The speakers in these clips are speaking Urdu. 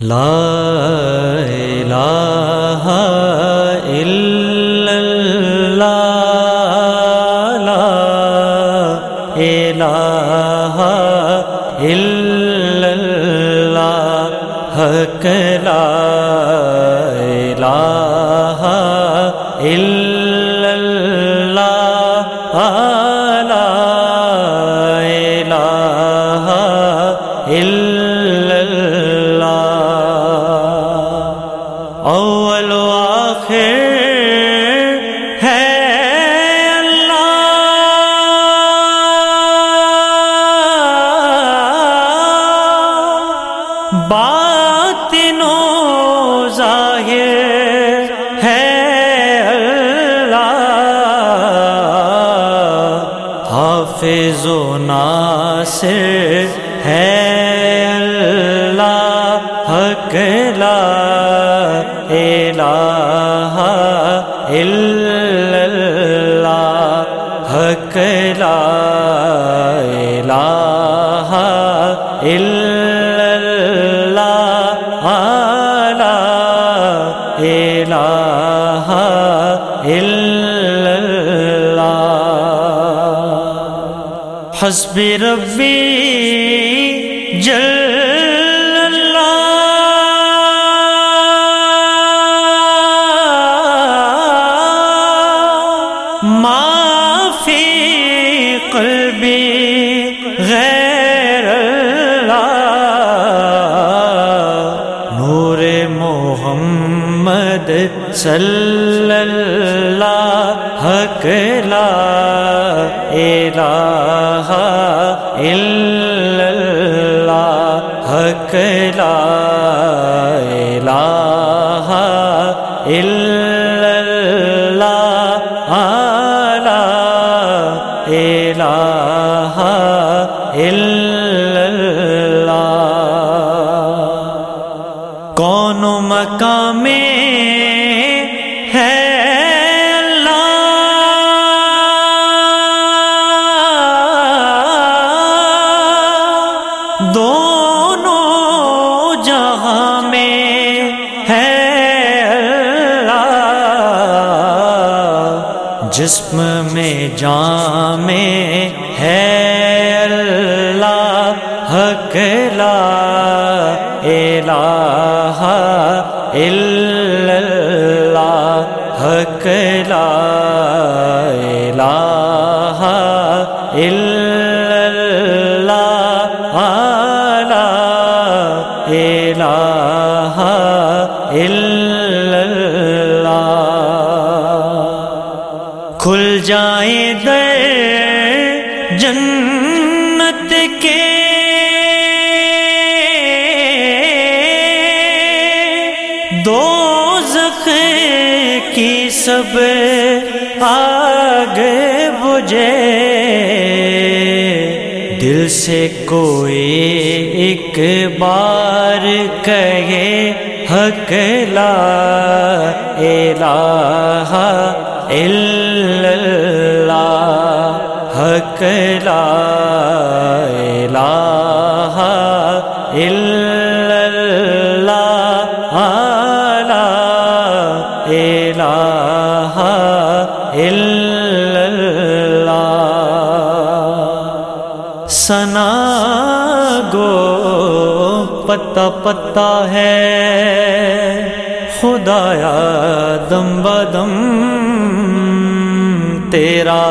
لا الہ الا اللہ لا الہ الا اللہ حق لا الہ الا اللہ اول و آخر ہے اللہ۔ باطن و ظاہر ہے اللہ۔ حافظ و ناصر ہے اللہ۔ لا الہ الا اللہ حق لا الہ الا اللہ لا الہ الا اللہ حسبی ربی جل غیر اللہ، نور محمد صلی اللہ، حق لا الہ الا اللہ، حق لا الہ الا جسم میں جام ہے اللہ حق لا الہ الا اللہ حق لا کھل جائیں در جنت کے۔ دو زخ کی سب آگ بجے دل سے کوئی ایک بار کہے، حق لا الہ اللہ حق لا الہ الا اللہ لا الہ الا اللہ سنا گو پتا پتا ہے خدایا دم بدم تیرا،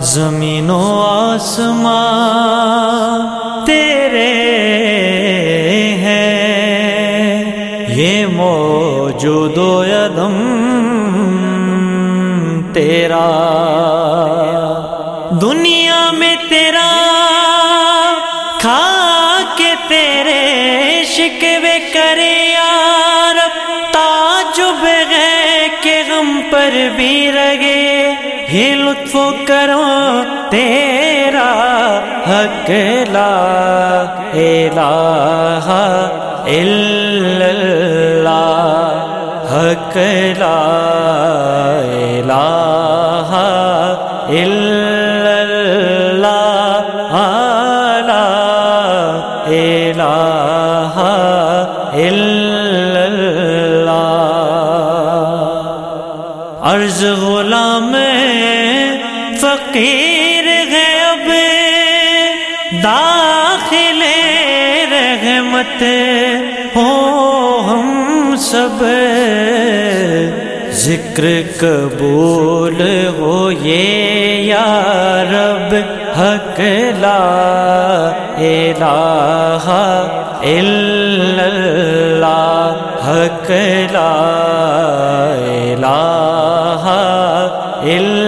زمین و آسمان تیرے ہیں، یہ موجود و یدم تیرا۔ دنیا میں تیرا، کھا کے تیرے، شکوے کرے پر بھی رگے یہ لطف کرو، تیرا حق لا الہ الا اللہ، حق لا الہ الا اللہ، لا الہ الہ الا عرض غلام فقیر ہے اب داخل رحمت ہو ہم سب۔ ذکر قبول ہو یہ یا رب، حق لا الہ الا اللہ، حق لا إلا